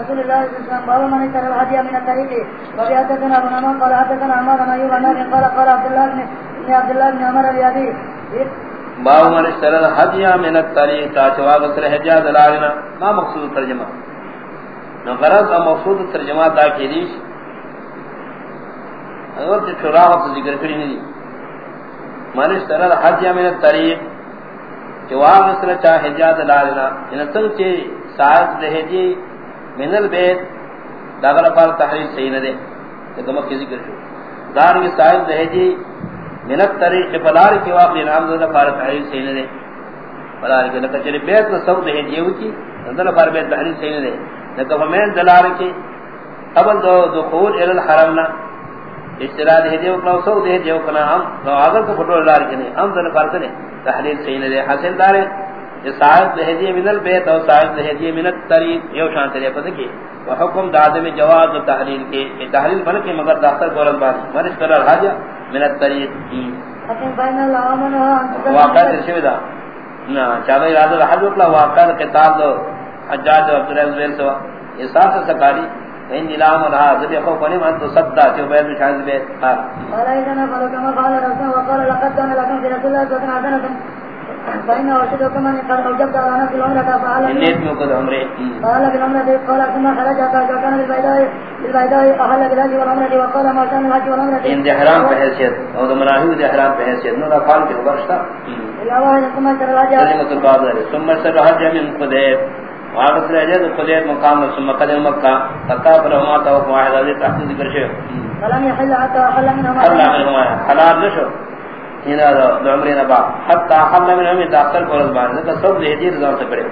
رسول الله صلى الله عليه وسلم باب من اشترى الهدي من الطريق وفي حدثنا ابو نعمان، قال حدثنا عمار بن ايوب عن قال قال عبد الله بن عبد الله بن عمر اليادي باب من اشترى الهدي من الطريق تاچوا بسر حجاز دلالنا ما مقصود ترجمہ؟ نو غرض مقصود ترجمہ دا کیدیش اور شراح ذکر کری نہیں من اشترى الهدي من الطريق جواب مثل چاہ حجاز لالینا یعنی ان سنگ چی ساعت دہجی من البیت داغل پار تحریر صحیح نہ دے لیکن مکی ذکر شو. دار کی ساعت دہجی من الطریق پلار کی واقعی نام داغل پار تحریر صحیح نہ دے پلار کی لکہ چلی بیت نہ سب دہجی ہوتی داغل پار بیت تحریر صحیح نہ دے لیکن فمین دلار کی قبل دو دخول الالحرمنا اشترا دے دیو کنا سو دے دیو کنا ہم تو اگر کو پھٹو لار کے نہیں ہم تو فرق نہیں تحلیل صحیح نہیں حاصل دار ہے صاحب لہجے من البیت اور صاحب لہجے من الطریق یو شان طریقہ پتہ کی؟ وحکم داد میں جواز و تحلیل کے تحلیل بن کے مگر داخل قول بات من اس طرح حاجہ من الطریق کی۔ لیکن بین الامن واقع ترشوی دا؟ نا چاہے ارادہ حج وکلا واقع کتاب دو حجاج عبد الرحمن سوا۔ یہ ساتھ سکاری ان نلام رہا ذب خوف نہیں من تو صدا جو میں شاہد بیت قال قال اذا قال كما قال رسول وقال لقد كان لكم في رسول الله صلى الله عليه وسلم فإن وشدكم من قد أوجبت على نفس العمرة فعل النيت موقد عمره قال بالعمرة قال ثم خرج كان بالبيداء بالبيداء أهل بالهج والعمرة وقال ما كان الهج والعمرة. ان دي حرام بحيثيت او دمراهي دي حرام بحيثيت نو رفال کے برشتا إلا واحد ثم سر الهج من قدير واقف رجل قدیت مقام ثم قدم مکہ. فتا فرما تو واحد ذکر شے فلم يحل حتى حل منهما. حل منهما. حلال نشو. یعنی عمرنا با حتى حل منهما داخل قرض بعد ذلك سب ذی رضا سے پڑے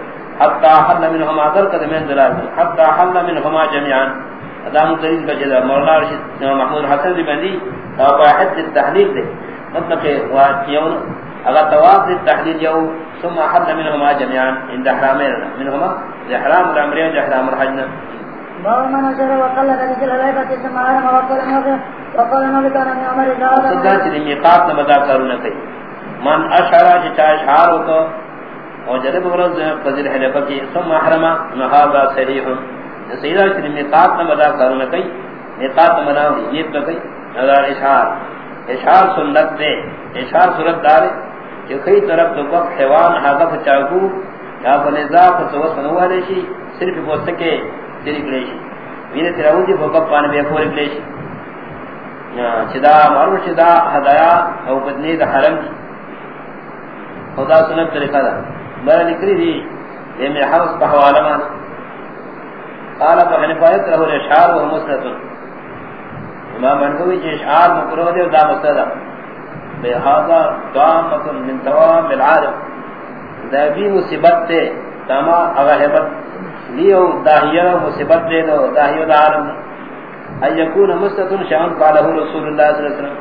حتى حل منهما در قدمین دلال حتى حل منهما جميعا ادام دلیل کا جدا مولانا رشید محمود حسن دی بندی. تو واحد التحلیل دے. مطلب کہ واقعون اگر تواف التحلیل جو ثم حل منهما جميعا عند حرامين منهما احرام العمر واحرام الحج باب من اشر وقال رجل الهيبة ثم حرم وقال نوبه وقال نوبه من عمر الزهر صدق چلی میقات نمدا کرنا کئی من اشعر چا اشعار ہوتا اور جلب ورز قدر حلفہ کی، ثم حرم نهابا صحیح سیدہ چلی میقات نمدا کرنا کئی میقات نمدا نیت کئی نظر اشعار۔ اشعار سنت دے، اشعار صورت دارے کہ کئی طرف تو وقت حیوان حاضف چاکو یا بنزا فتوس نوالے شی، صرف وہ سکے، تیری کلیشی۔ وینے تیراؤں دی فوقف جی، پانے بے پوری کلیشی۔ چدا معروف چدا ہدایا او بدنی دا حرم کی. خدا سنت طریقہ دا. برا نکری دی یہ میں حوث پا حوالا مانا. قال پا حنفایت رہو اشعار و مسلطن امام انکوی چی اشعار مکروہ دے و دا مسلطن بہذا دامت من توام العالم. دابی مصیبت تے، تاما اگا حبت. لیو داہیہ مصیبت دے دو، داہیہ دا عالم ان یکون مستتن شان قالہ رسول اللہ صلی اللہ علیہ وسلم.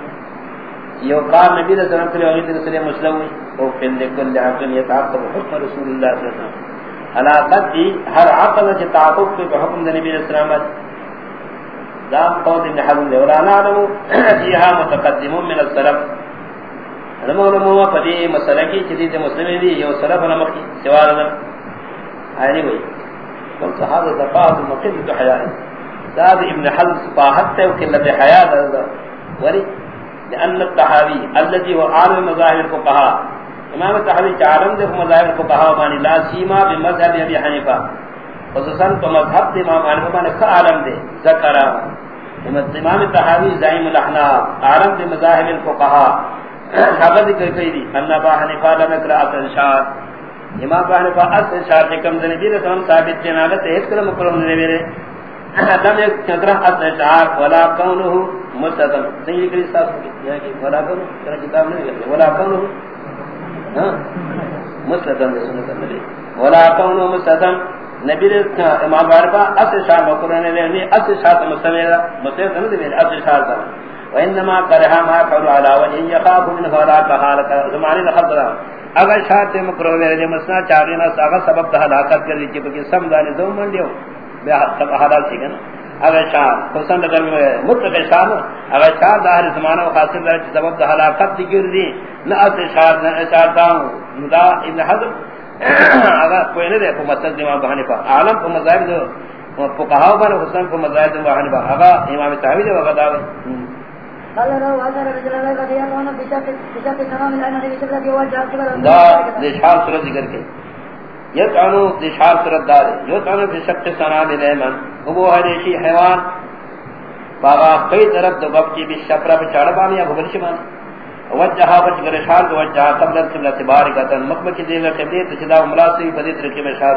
یو قام نبی صلی اللہ علیہ وسلم وغیت رسول مسلم او فن لکل عقل یتعقب حکم رسول اللہ صلی اللہ علیہ وسلم. علاقت دی ہر عقل چی تعقب پہ حکم نبی صلی اللہ علیہ وسلم. دام قوت ابن حضم دے ولا نعلم فیہا متقدمون من السلف. علماء علماء پدی مسئلہ کی چیزی مسلمی دی یو سلف نمکی سوال نم آئینی ہوئی قلت هذا دفاعت مقید تو حیاء داد ابن حضم سپاحت تے وکلت حیاء دا ولی، لأن التحاوی الذي هو عالم مذاہب الفقهاء. امام التحاوی چعالم دے مذاہب الفقهاء مانی لا سیما بمذہب ابی حنیفہ. خصوصا تو مذہب دے، امام حنیفہ مانی خا عالم دے ذکرہ امام التحاوی زائم الاحناف، عالم دے مذاہب الفقهاء. حقد کر کئی دی انہا با حنفا لم اکرا امام با حنفا اصل شاہ کم زنی دیرے تو ہم ثابت کے نالت ایس کلم اکرم دنے میرے لم اکرا ہاں؟ اصل شاہ ولا کونہو مستدم صحیح لکلی صاحب کی ولا کونہو کنا کتاب نہیں لکلی ولا کونہو مستدم دے سنت نبی ولا کونہو مستدم نبی نے امام بارپا اصل شاہ مکرنے لے اصل شاہ مستمیرہ مستمیرہ مستمیرہ اصل شاہ وانما کرها ما قالوا على وجه يخاف من هلاك حالك زمانے خطر اگر شاعت مکرو میرے مسنا چاغینا ساغا سبب ہلاکت کر لی کہ سم دانے دو من دیو بے حق حالات سی کنا اگر شاہ حسن اگر مطلق شاہ اگر شاہ ظاہر زمانہ خاص در سبب تہ ہلاکت ذکر دی نہ اس شاہ نہ اشارتا ہوں دا ابن حضر اگر کوئی نہ دیکھو مسجد امام بہانے پر عالم کو مذاہب فقہا پر حسن کو مزاید و حنبہ اگا امام تحویل و غدا قال له وهذا رجل لا قد يكون بشرط بشرط تمام العلم بشرط يوجه كبر دا دشار صورت ذکر کے یتعنو دشار صورت دار یتعنو فی بشرط سنا للایمن ابو حریشی حیوان بابا کئی طرف دو باب کی بشپرا پہ چاڑ بانی یا بھگل شمان وجہا بچ گر شار کو وجہا قبل قبلہ تباری کا مقبل کی دیگر قبلی تجدا ملاسی بدی طریقے میں شار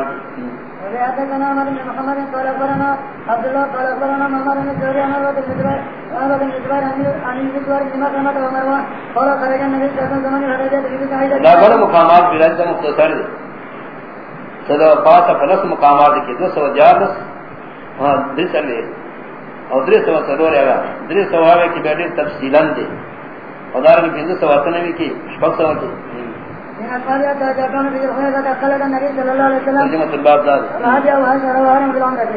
وبحدثنا عمر بن محمد قال اخبرنا عبد الله قال اخبرنا محمد بن زهري عن عروه بن زبير عن عروه بن زبير عن المسور بن مكرمه ومروان قال خرج النبي صلى الله عليه وسلم الحديث في سعيد لا بڑا مقامات بلاد مختصر صدا پاس فلس مقامات کی دو سو ہاں دس لے. اور درے سو سرور ہے درے سو آوے کی بیٹی تفصیلاً دے. خدار کی بندو سو وطنوی کی شپک سو کی من القرية تجاكون في الخيرة خلق النبي صلى الله عليه وسلم. ترجمة الباب دار. الهدي وهشر وهرم بالعمرة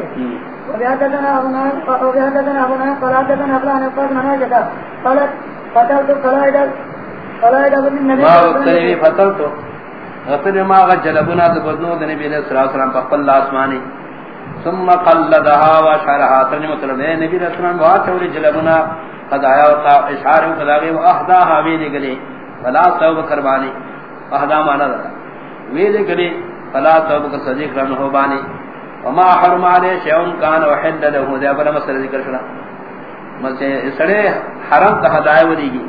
وبحدثنا أبو نعيم وبحدثنا أبو نعيم قال حدثنا أفلان القاسم عن وجدة قالت قتلت قلائد قلائد ابن النبي ما وقتنی بھی فتل تو غفر ما غد جلبنا دبدنو دنبی علیہ السلام فقل آسمانی ثم قلدها وشعرها ترجمة الباب نبی علیہ السلام وہاں چوری جلبنا قد آیا وقا اشعار قد آگئے و احداها بھی نگلے فلا صوب کربانی احدا مانا دا ویدے کلی فلا توب کا صدیق رن ہو بانی وما حرم علی شیعون کان وحد لہو دیا بلا مسئلہ ذکر شنا مسئلہ اسڑے حرم تا ہدایہ ودی گی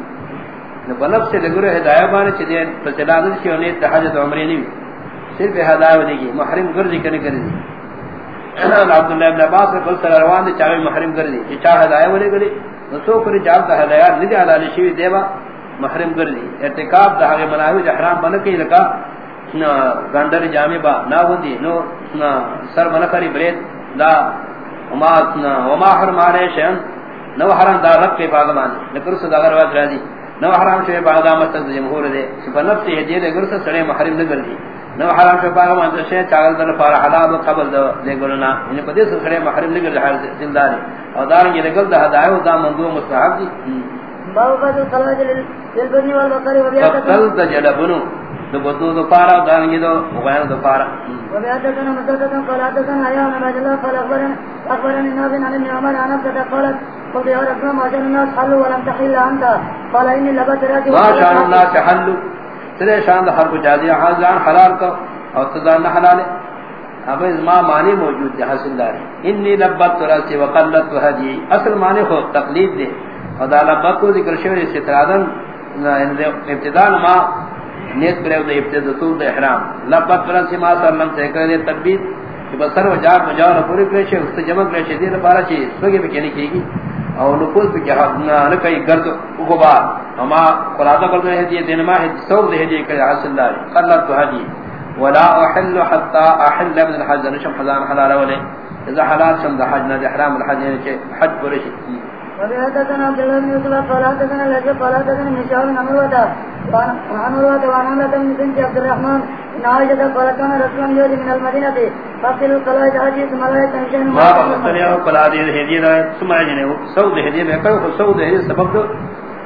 بلب سے لگرے ہدایہ بانی چھ دین فسلادت شیعونی تحجت عمری نہیں صرف ہدایہ ودی گی محرم گردی کرنے کردی عبداللہ ابن عباس رکل صلی روان دی چاہوی محرم کردی چاہ ہدایہ ودی گلی نسو کری جالتا ہدایہ ندی علالی شیوی دیوا محرم کردی ارتکاب دا ہگے مناوی احرام بن کے لگا۔ گندر جامع با نہ ہوندی۔ نو سر بن کری برید دا وما وما حرم علی شان نو حرام دا رب کے باغمان نکر سے دغر واس راضی۔ نو حرام شے باغا مستد جمهور دے سبنت سے ہدیے دے گر سے سڑے محرم نہ کردی نو حرام شے باغا من سے چاغل دل فار حلال قبل دے گلنا ان پدے سے سڑے محرم نہ کردی حال زندہ اور دار یہ لگل دا ہدایو دا مندو مستحب دی. باب قد الخلاج للبني والبقر وبيعتك قتل تجلبنو دو بدو دو پارا دانگی دو وغیر دو پارا مسددا قال حدثنا يا عبد الله قال اخبرنا اخبرني الناس عن ابن عمر عن ابتدى قالت قلت يا رب ما الناس ولم تحل قال لبت شان دا حرب جازی حاضران حلال کو اور تدان حلال اب ما معنی موجود ہے حاصل دار۔ انی لبت راسی وقلت وحدی اصل معنی خود تقلید دے۔ خدا لبت کو ذکر شوی استرادن ابتدان ما نیت کرے دے ابتدا تو دے احرام۔ لبت رسی ما صلی اللہ علیہ وسلم تکبیر کہ بسر و جار مجار پوری کرے اس سے جمع کرے شدی دے بارا چی سوگے بھی کہنی کی گی؟ اور نقول پہ کیا نہ کئی گرد غبار۔ اما قرآن کر دے دی دین ہے سو دے دی کہ حاصل دار اللہ تو ہدی جی۔ ولا احل حتى احل من الحج نشم حزام حلال ولے اذا حلال شم حج، نہ احرام الحج یعنی حج پورے وبحدثنا عبد الله بن يوسف قال حدثنا الذي قال حدثنا مشاور عن عروة وعن عروة وعن عمرة بن بنت عبد الرحمن إن عائشة قال كان رسول الله من المدينة فقتل القلائد عجيز ثم لا يتنشن ما فقتل يا قلائد الهدية ثم يجنه سود الهدية بيقول سود الهدية سبب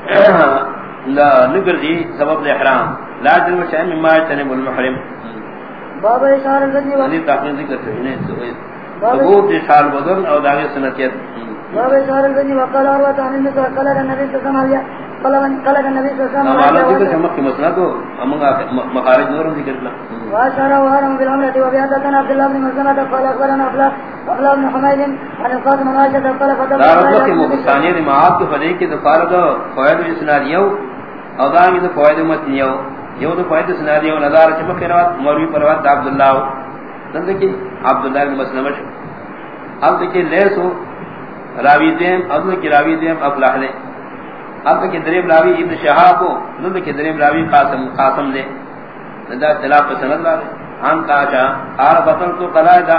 لا نقر دي سبب الإحرام. لا جنب شيء مما يتنب المحرم. باب إشار الذي وقت تحقیق ذکر ہے ثبوت اشار بدن او داغی سنتیت باب إشار الذي وقال عروة عن النبي قال النبي صلى الله عليه وسلم قال النبي صلى الله عليه مسئلہ تو مخارج ذکر وهرم عبد الله بن قال بن حميد عن القاسم عائشة قال مقصانی فدی فوائد فوائد متنیو فوائد چمک روات پروات بن مسلمہ اب دیکھیں لیسو راوی دیم ابن کی راوی دیم افلاح لے. اب تک دریم راوی ابن شہاب کو نند کے دریم راوی قاسم قاسم دے۔ ندا اختلاف پسند لا رہے ہم کاشا آر بطن تو قلائدہ۔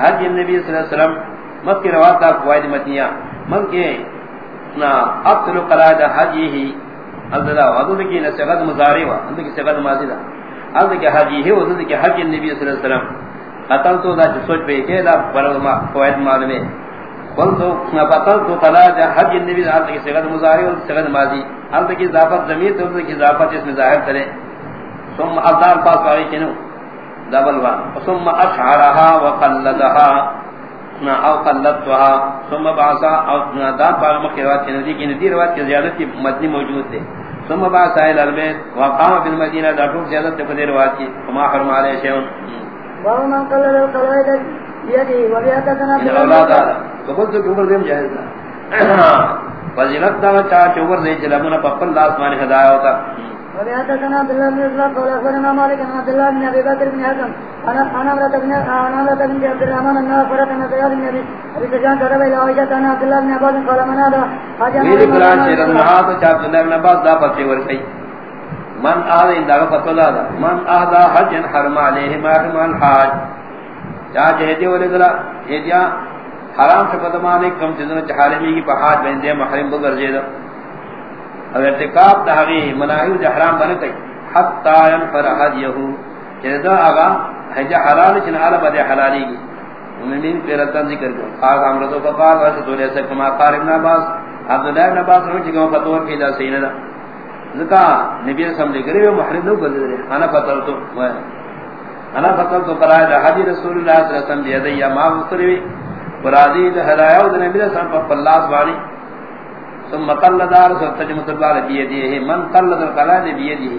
حج النبی صلی اللہ علیہ وسلم مد کی روات تا قوائد متنیہ۔ مد کے اقتل قلائدہ حج ہی اللہ وضد کی نسغت مزاری و اند کی سغت ماضی دا۔ اند کی حج ہی وضد کی حج النبی صلی اللہ علیہ وسلم۔ قتل تو دا سوچ پہ کہ دا قوائد معلومے قلتو قلائد حج مزاری و سغت ماضی. کی اضافت ضمیر تو کی اضافت اس میں ظاہر کرے. ثم پاس آئی دبل ثم اشعرها وقلدها او قلتها ثم بعثا او دا روایت کی ندی کی ندی روایت کی زیادت کی مدنی موجود تھے ثم بعثا الى البيت وقام في المدینہ دا ٹوک زیادت کی روایت کی. وما حرم علیہ قلل القواعد بيده وبيعتنا من اولاد فقلت کہ عمر دیم جائز دا فضیلت دا چاہ چوبر دے چلمنا پپل لاسمانی خدایہ ہوتا۔ وبيعتنا عبد الله بن اسلام قال اخبرنا مالك عن عبد الله بن ابي بكر بن حكم انا انا امرت بن انا امرت بن عبد الرحمن ان فرت ان زياد بن ابي ابي سفيان كتب الى عائشه ان عبد الله بن عباس قال من هذا؟ حاجه عبد الله بن عباس دا من دا۔ حج حرم الحاج چاہ جہدی گلا حرام سے شفتمانے کم چیزن چحارمی کی پہاج بہندے، محرم بگر جیدہ او ارتکاب دا حقی مناہی دا حرام بنکئی حتی ینفر حدیہو چیزا آگا حجا حلال چن عالم دے حلالی گی ومنین پیرتان ذکر کرو خاک عمرتو فقال واسطو لیسا کما قار ابن عباس عبداللہ ابن عباس رو چکم فتور کی دا سینہ دا۔ ذکا نبی رسم لے کرے محرم نو گزر دے انا فترتو انا فترتو قرآن دا حدی رسول اللہ صلی اللہ علیہ وسلم بیدیا ما مختلوی قرآن دا حدایو دا نبی رسم پر پلاس بانی۔ ثم قلد رسول تجمع الله بيده من قلد القلاد بيده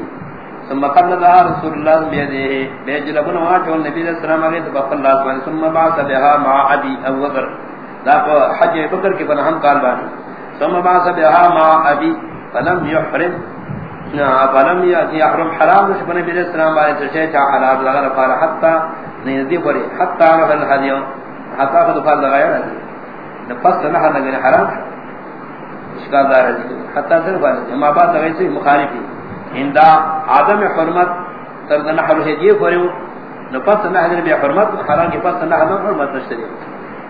ثم قلد رسول الله بيده بيجل ابن واجه النبي صلى الله عليه وسلم عليه تبقى الله سبحانه ثم بعث بها مع ابي ابو بكر لا حج بكر کے بنا ہم قال بانی۔ ثم بعث بها مع ابي فلم يحرم فلم يحرم حرام مش بني النبي صلى الله عليه وسلم حلال لغا قال حتى ندی پڑے حتى رفع الحديث حتى قد قال لغا نفس نحن حرام اشکال دار ہے حتا حتی صرف اما بعد غیسی مخالفی. اندا آدم حرمت تر نہ ترد نحل حجیه فریو نفس نہ نحل بی حرمت. حرام کی پس نحل حرمت نشتری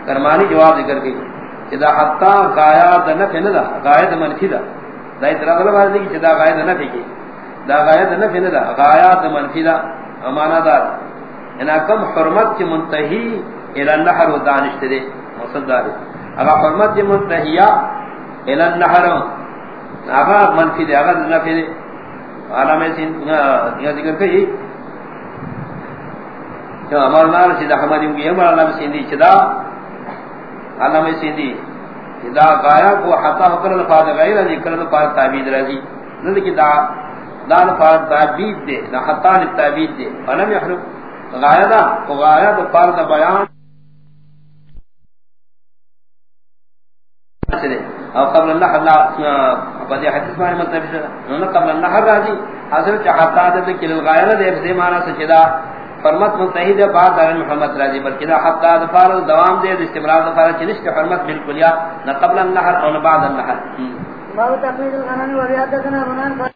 کرمانی جواب ذکر گئی اذا حتی غایات نفی ندا. غایت منفی دا. دا اطلاق اللہ بارد کی چدا غایت نفی کی. دا غایت نفی ندا. غایات منفی دا. امانا دار یعنی انا کم حرمت کی منتحی الى النحر و دانشتری مصد داری اگر حرمت کی منتحیہ الى النحر اغا منفی دے اغا نفی دے. عالم سین یہ ذکر کئی جی. جو امر نال سید احمد کی امر عالم سین دی چدا عالم سین دی چدا غایا کو حتا فکر الفاظ غیر ذکر الفاظ تعبید رضی نذ کی دا دان فاظ تعبید دے نہ حتا تعبید دے. فلم يحرم غایا دا، غایا تو فاظ بیان. سے او قبل اللہ اللہ بدی حدیث میں مطلب ہے نہ قبل اللہ راضی حاضر چاہتا ہے کہ الغایہ دے دے معنی سچدا فرمت متحد بعد محمد راضی بلکہ دا حتا دفار دوام دے استمرار دفار چنش کے فرمت بالکل یا نہ قبل النحر اور بعد النحر. ما تقليد الغنم وبيعتنا غنان